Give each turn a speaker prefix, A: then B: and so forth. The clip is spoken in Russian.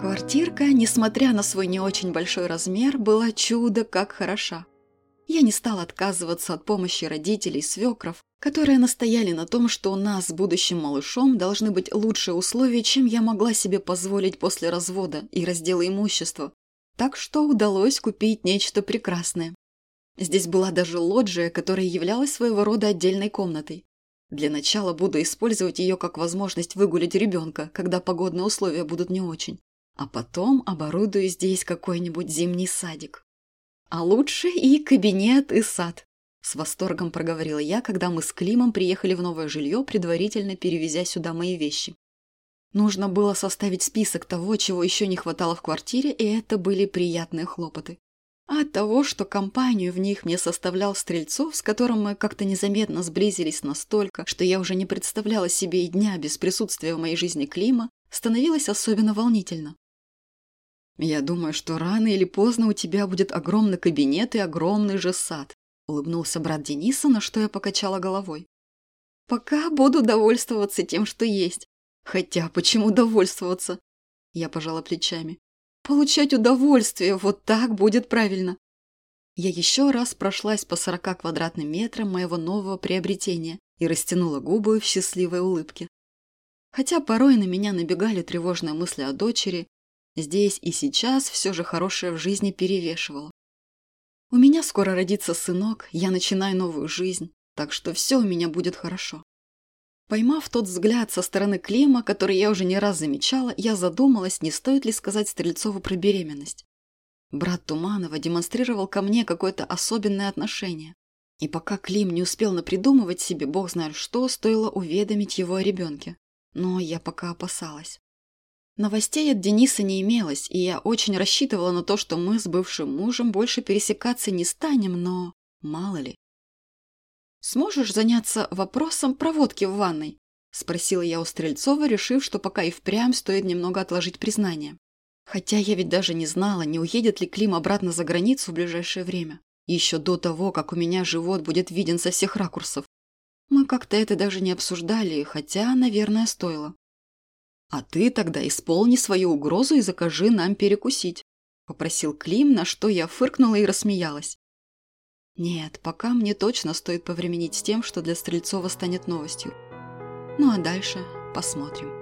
A: Квартирка, несмотря на свой не очень большой размер, была чудо как хороша. Я не стала отказываться от помощи родителей, свекров, которые настояли на том, что у нас с будущим малышом должны быть лучшие условия, чем я могла себе позволить после развода и раздела имущества. Так что удалось купить нечто прекрасное. Здесь была даже лоджия, которая являлась своего рода отдельной комнатой. Для начала буду использовать ее как возможность выгулять ребенка, когда погодные условия будут не очень. А потом оборудую здесь какой-нибудь зимний садик. А лучше и кабинет, и сад. С восторгом проговорила я, когда мы с Климом приехали в новое жилье, предварительно перевезя сюда мои вещи. Нужно было составить список того, чего еще не хватало в квартире, и это были приятные хлопоты. А от того, что компанию в них мне составлял Стрельцов, с которым мы как-то незаметно сблизились настолько, что я уже не представляла себе и дня без присутствия в моей жизни Клима, становилось особенно волнительно. «Я думаю, что рано или поздно у тебя будет огромный кабинет и огромный же сад», улыбнулся брат Дениса, на что я покачала головой. «Пока буду довольствоваться тем, что есть. Хотя, почему довольствоваться?» Я пожала плечами. «Получать удовольствие, вот так будет правильно». Я еще раз прошлась по сорока квадратным метрам моего нового приобретения и растянула губы в счастливой улыбке. Хотя порой на меня набегали тревожные мысли о дочери, Здесь и сейчас все же хорошее в жизни перевешивало. У меня скоро родится сынок, я начинаю новую жизнь, так что все у меня будет хорошо. Поймав тот взгляд со стороны Клима, который я уже не раз замечала, я задумалась, не стоит ли сказать Стрельцову про беременность. Брат Туманова демонстрировал ко мне какое-то особенное отношение. И пока Клим не успел напридумывать себе, бог знает что, стоило уведомить его о ребенке. Но я пока опасалась. Новостей от Дениса не имелось, и я очень рассчитывала на то, что мы с бывшим мужем больше пересекаться не станем, но мало ли. «Сможешь заняться вопросом проводки в ванной?» – спросила я у Стрельцова, решив, что пока и впрямь стоит немного отложить признание. Хотя я ведь даже не знала, не уедет ли Клим обратно за границу в ближайшее время. Еще до того, как у меня живот будет виден со всех ракурсов. Мы как-то это даже не обсуждали, хотя, наверное, стоило. «А ты тогда исполни свою угрозу и закажи нам перекусить», – попросил Клим, на что я фыркнула и рассмеялась. «Нет, пока мне точно стоит повременить с тем, что для Стрельцова станет новостью. Ну а дальше посмотрим».